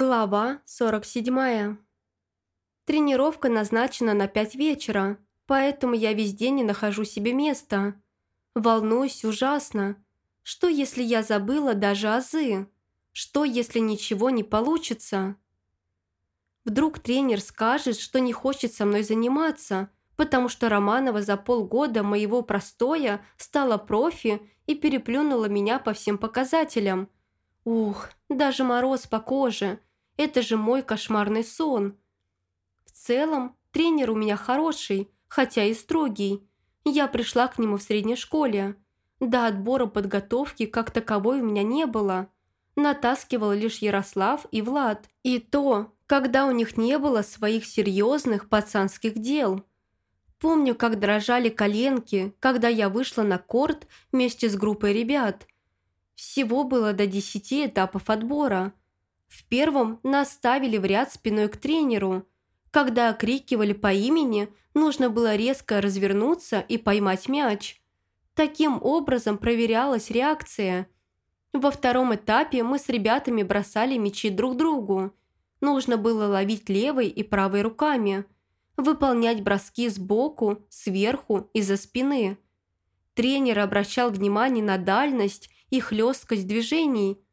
Глава 47. Тренировка назначена на 5 вечера, поэтому я весь день не нахожу себе места. Волнуюсь ужасно. Что, если я забыла даже азы? Что, если ничего не получится? Вдруг тренер скажет, что не хочет со мной заниматься, потому что Романова за полгода моего простоя стала профи и переплюнула меня по всем показателям. Ух, даже мороз по коже – это же мой кошмарный сон. В целом, тренер у меня хороший, хотя и строгий. Я пришла к нему в средней школе. До отбора подготовки как таковой у меня не было. Натаскивал лишь Ярослав и Влад. И то, когда у них не было своих серьезных пацанских дел. Помню, как дрожали коленки, когда я вышла на корт вместе с группой ребят. Всего было до десяти этапов отбора – в первом нас ставили в ряд спиной к тренеру. Когда окрикивали по имени, нужно было резко развернуться и поймать мяч. Таким образом проверялась реакция. Во втором этапе мы с ребятами бросали мячи друг другу. Нужно было ловить левой и правой руками, выполнять броски сбоку, сверху и за спины. Тренер обращал внимание на дальность и хлесткость движений –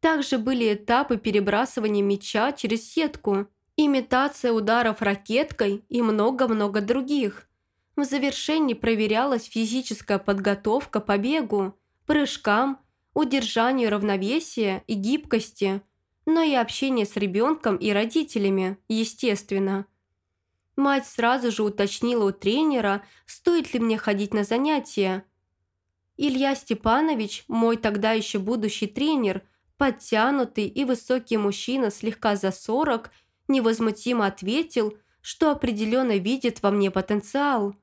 также были этапы перебрасывания мяча через сетку, имитация ударов ракеткой и много-много других. В завершении проверялась физическая подготовка по бегу, прыжкам, удержанию равновесия и гибкости, но и общение с ребенком и родителями, естественно. Мать сразу же уточнила у тренера, стоит ли мне ходить на занятия. Илья Степанович, мой тогда еще будущий тренер, Подтянутый и высокий мужчина слегка за сорок невозмутимо ответил, что определенно видит во мне потенциал.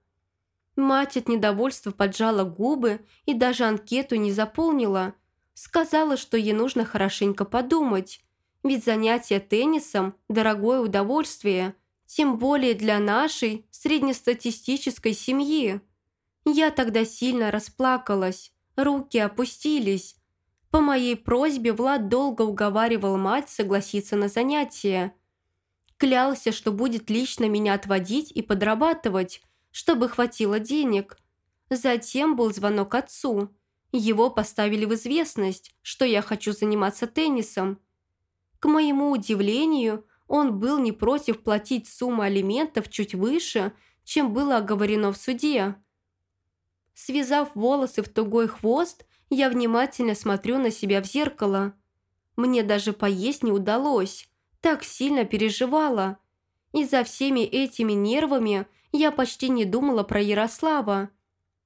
Мать от недовольства поджала губы и даже анкету не заполнила. Сказала, что ей нужно хорошенько подумать, ведь занятие теннисом – дорогое удовольствие, тем более для нашей среднестатистической семьи. Я тогда сильно расплакалась, руки опустились, по моей просьбе Влад долго уговаривал мать согласиться на занятия. Клялся, что будет лично меня отводить и подрабатывать, чтобы хватило денег. Затем был звонок отцу. Его поставили в известность, что я хочу заниматься теннисом. К моему удивлению, он был не против платить сумму алиментов чуть выше, чем было оговорено в суде. Связав волосы в тугой хвост, я внимательно смотрю на себя в зеркало. Мне даже поесть не удалось. Так сильно переживала. И за всеми этими нервами я почти не думала про Ярослава.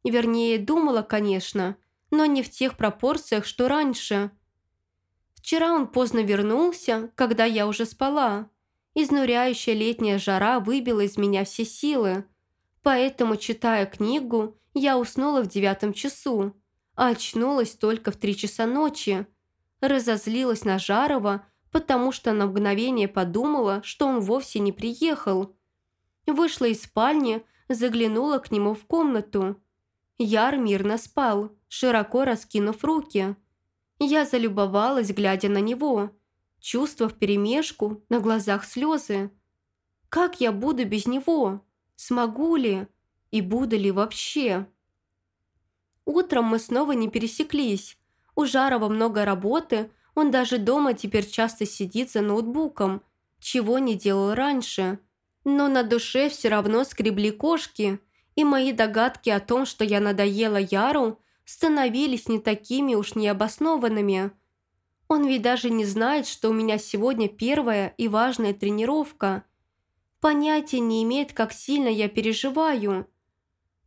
Вернее, думала, конечно, но не в тех пропорциях, что раньше. Вчера он поздно вернулся, когда я уже спала. Изнуряющая летняя жара выбила из меня все силы. Поэтому, читая книгу, я уснула в девятом часу а очнулась только в три часа ночи. Разозлилась на Жарова, потому что на мгновение подумала, что он вовсе не приехал. Вышла из спальни, заглянула к нему в комнату. Яр мирно спал, широко раскинув руки. Я залюбовалась, глядя на него. Чувства вперемешку, на глазах слезы. Как я буду без него? Смогу ли? И буду ли вообще? Утром мы снова не пересеклись. У Жарова много работы, он даже дома теперь часто сидит за ноутбуком, чего не делал раньше. Но на душе все равно скребли кошки, и мои догадки о том, что я надоела Яру, становились не такими уж необоснованными. Он ведь даже не знает, что у меня сегодня первая и важная тренировка. Понятия не имеет, как сильно я переживаю.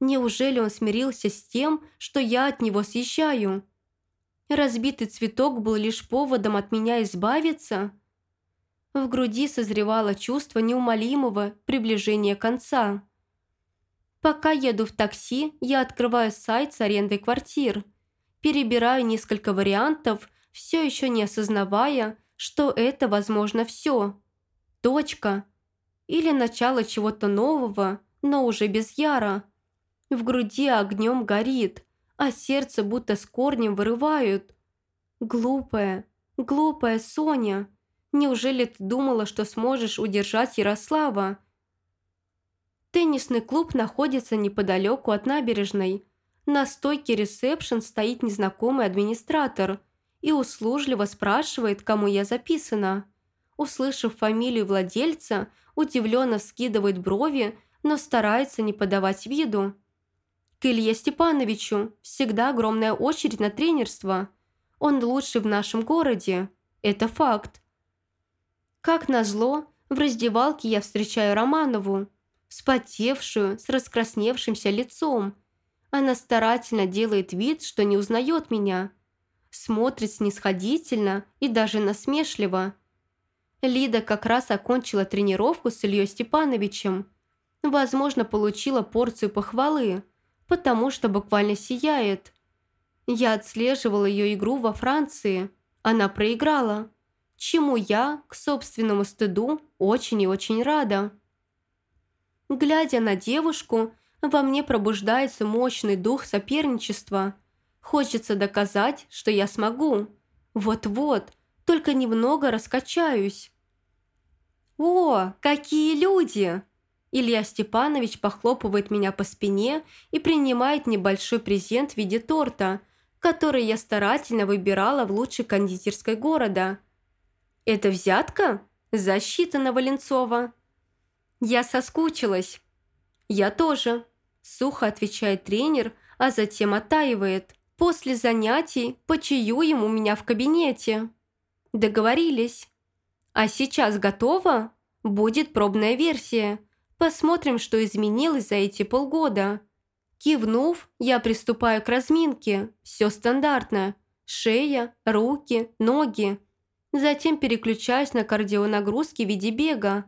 Неужели он смирился с тем, что я от него съезжаю? Разбитый цветок был лишь поводом от меня избавиться? В груди созревало чувство неумолимого приближения конца. Пока еду в такси, я открываю сайт с арендой квартир. Перебираю несколько вариантов, все еще не осознавая, что это, возможно, все. Точка. Или начало чего-то нового, но уже без Яра. В груди огнем горит, а сердце будто с корнем вырывают. Глупая, глупая Соня. Неужели ты думала, что сможешь удержать Ярослава? Теннисный клуб находится неподалеку от набережной. На стойке ресепшн стоит незнакомый администратор и услужливо спрашивает, кому я записана. Услышав фамилию владельца, удивленно вскидывает брови, но старается не подавать виду. К Илье Степановичу всегда огромная очередь на тренерство. Он лучший в нашем городе. Это факт. Как назло, в раздевалке я встречаю Романову, вспотевшую, с раскрасневшимся лицом. Она старательно делает вид, что не узнает меня. Смотрит снисходительно и даже насмешливо. Лида как раз окончила тренировку с Ильей Степановичем. Возможно, получила порцию похвалы, потому что буквально сияет. Я отслеживала ее игру во Франции. Она проиграла чему я, к собственному стыду, очень и очень рада. Глядя на девушку, во мне пробуждается мощный дух соперничества. Хочется доказать, что я смогу. Вот-вот, только немного раскачаюсь. «О, какие люди!» Илья Степанович похлопывает меня по спине и принимает небольшой презент в виде торта, который я старательно выбирала в лучшей кондитерской города – «Это взятка? Защита на Валенцова?» «Я соскучилась». «Я тоже», – сухо отвечает тренер, а затем оттаивает. «После занятий почаюем у меня в кабинете». «Договорились». «А сейчас готово?» «Будет пробная версия. Посмотрим, что изменилось за эти полгода». Кивнув, я приступаю к разминке. Все стандартно. Шея, руки, ноги. Затем переключаюсь на кардионагрузки в виде бега.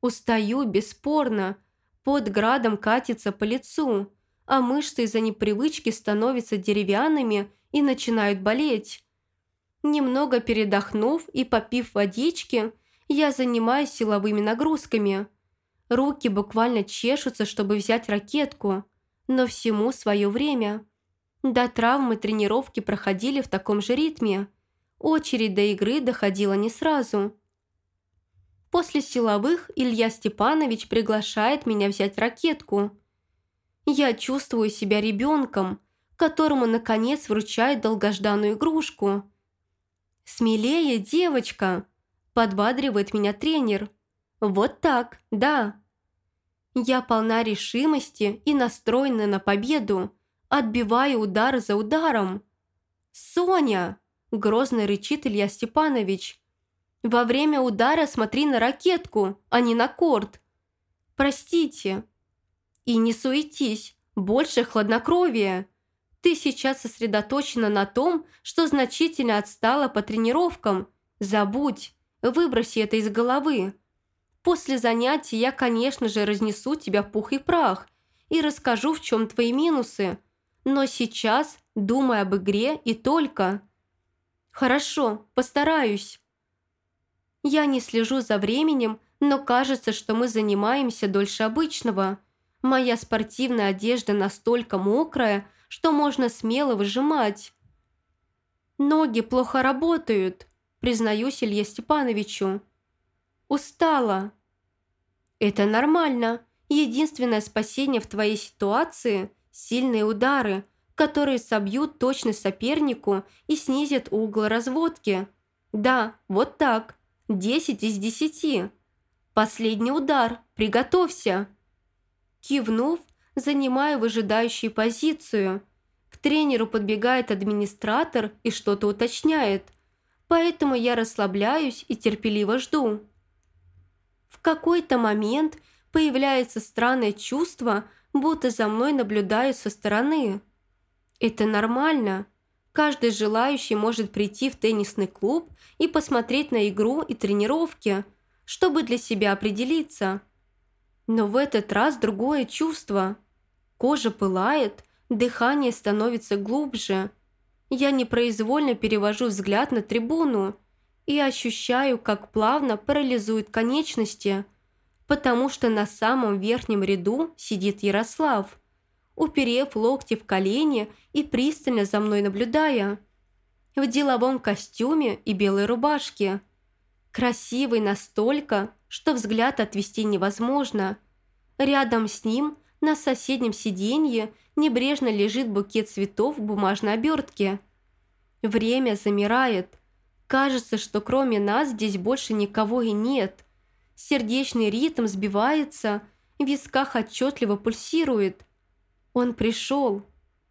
Устаю, бесспорно. Под градом катится по лицу, а мышцы из-за непривычки становятся деревянными и начинают болеть. Немного передохнув и попив водички, я занимаюсь силовыми нагрузками. Руки буквально чешутся, чтобы взять ракетку, но всему свое время. До травмы тренировки проходили в таком же ритме – Очередь до игры доходила не сразу. После силовых Илья Степанович приглашает меня взять ракетку. Я чувствую себя ребенком, которому наконец вручают долгожданную игрушку. «Смелее, девочка!» – подбадривает меня тренер. «Вот так, да!» Я полна решимости и настроена на победу, отбиваю удар за ударом. «Соня!» Грозно рычит Илья Степанович. «Во время удара смотри на ракетку, а не на корт. Простите. И не суетись, больше хладнокровия. Ты сейчас сосредоточена на том, что значительно отстала по тренировкам. Забудь, выброси это из головы. После занятий я, конечно же, разнесу тебя пух и прах и расскажу, в чем твои минусы. Но сейчас думай об игре и только. «Хорошо, постараюсь». Я не слежу за временем, но кажется, что мы занимаемся дольше обычного. Моя спортивная одежда настолько мокрая, что можно смело выжимать. Ноги плохо работают, признаюсь Илье Степановичу. Устала. Это нормально. Единственное спасение в твоей ситуации – сильные удары, которые собьют точность сопернику и снизят угол разводки. Да, вот так. 10 из 10. Последний удар. Приготовься. Кивнув, занимаю выжидающую позицию. К тренеру подбегает администратор и что-то уточняет. Поэтому я расслабляюсь и терпеливо жду. В какой-то момент появляется странное чувство, будто за мной наблюдают со стороны. Это нормально. Каждый желающий может прийти в теннисный клуб и посмотреть на игру и тренировки, чтобы для себя определиться. Но в этот раз другое чувство. Кожа пылает, дыхание становится глубже. Я непроизвольно перевожу взгляд на трибуну и ощущаю, как плавно парализуют конечности, потому что на самом верхнем ряду сидит Ярослав уперев локти в колени и пристально за мной наблюдая. В деловом костюме и белой рубашке. Красивый настолько, что взгляд отвести невозможно. Рядом с ним на соседнем сиденье небрежно лежит букет цветов в бумажной обертке. Время замирает. Кажется, что кроме нас здесь больше никого и нет. Сердечный ритм сбивается, в висках отчетливо пульсирует. Он пришел.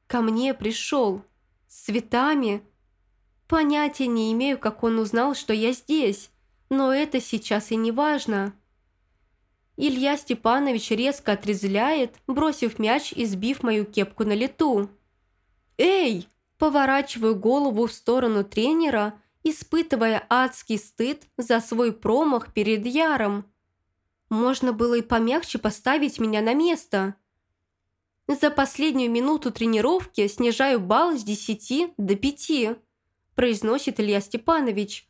Ко мне пришел. С цветами. Понятия не имею, как он узнал, что я здесь, но это сейчас и не важно. Илья Степанович резко отрезляет, бросив мяч и сбив мою кепку на лету. «Эй!» Поворачиваю голову в сторону тренера, испытывая адский стыд за свой промах перед Яром. Можно было и помягче поставить меня на место. За последнюю минуту тренировки снижаю балл с 10 до 5, произносит Илья Степанович.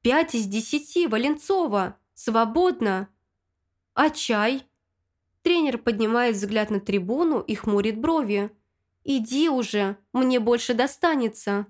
«Пять из десяти, Валенцова! Свободно!» «А чай?» Тренер поднимает взгляд на трибуну и хмурит брови. «Иди уже, мне больше достанется».